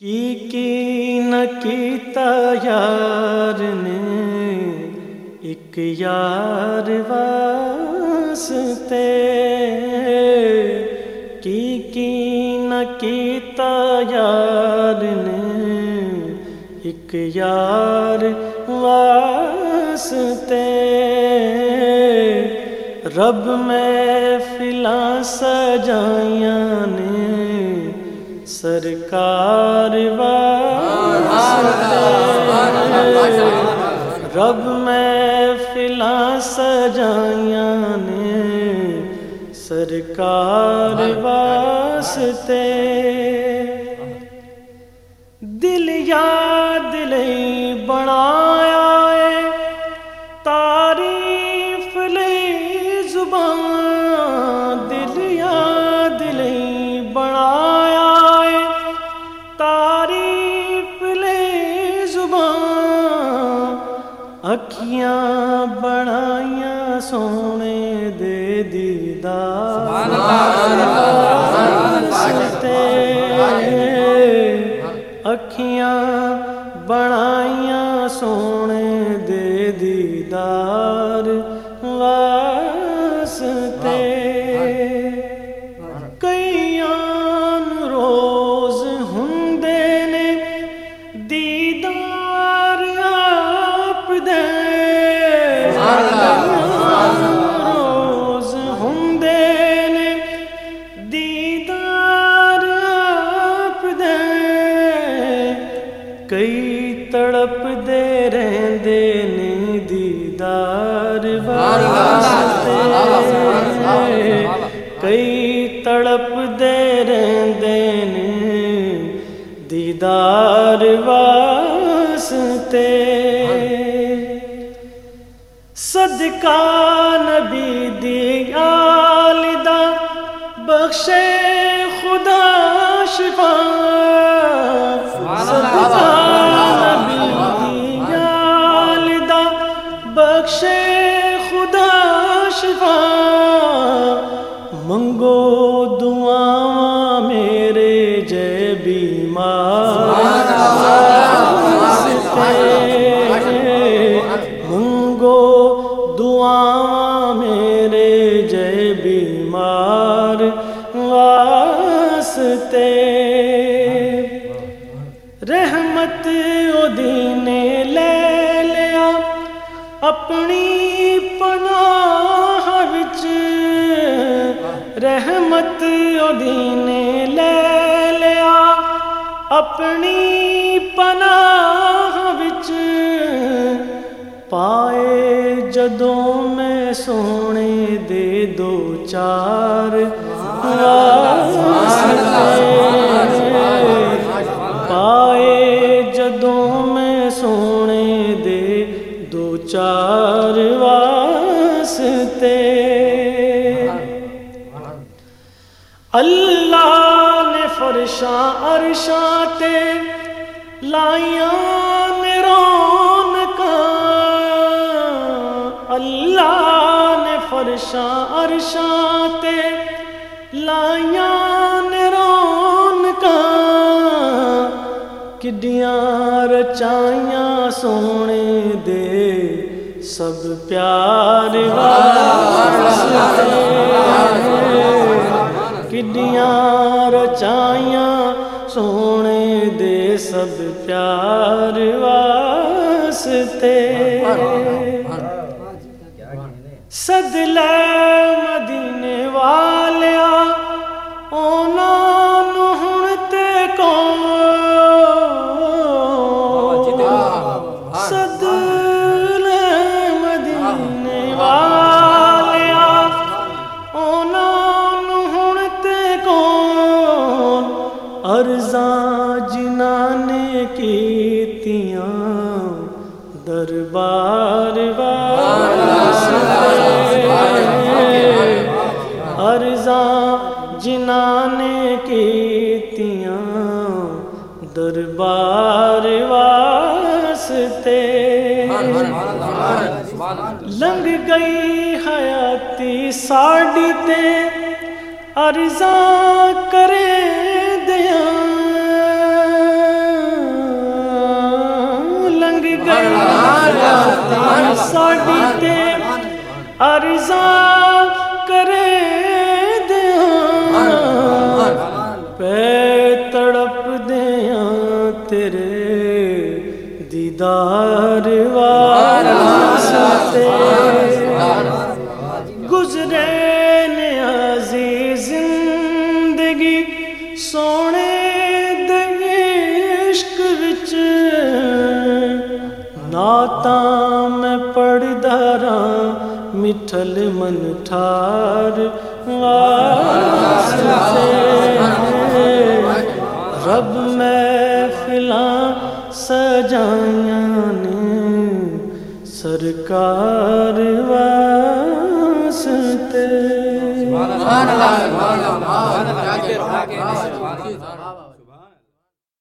کی کی نہ کیتا یار نے ایک یار واسطے کی کی نہ کیتا یار نے ایک یار واسطے رب میں فلا سجائیاں نے سرکار رب میں فلا سجائیاں نے سرکار واسطے دل یاد لئی سونے دے دیدار اکھیاں بنائیاں سونے دے دیدار کئی تڑپ دے رہندے نے دیدار واسطے کئی تڑپ دے رہندے نے دیدار واسطے صدقہ رحمت او دینے لے لیا۔ اپنی پناہ وچ پائے جدوں میں سونے دے دو چار پائے جدوں میں سونے دے دو چار واسطے اللہ نے فرشاں عرشاں تے لائیاں نے رونقاں اللہ نے فرشاں عرشاں تے لائیاں نے رونقاں کڈیاں رچائیاں سونے دے سب پیار واسطے رچائیاں سونے دے سب پیار واسطے سد کیتیاں دربار ارزاں جنہاں نے کیتیاں دربار واسطے۔ لنگ گئی حیاتی ساڑی تے ارزاں کرے۔ ساڈی ارزاں کرے دیاں پہ تڑپ دیاں تیرے دیدار والا ستے مٹھل من ٹھار رب میں فلاں سجائیاں نے سرکار واسطے سبحان اللہ سبحان اللہ سبحان اللہ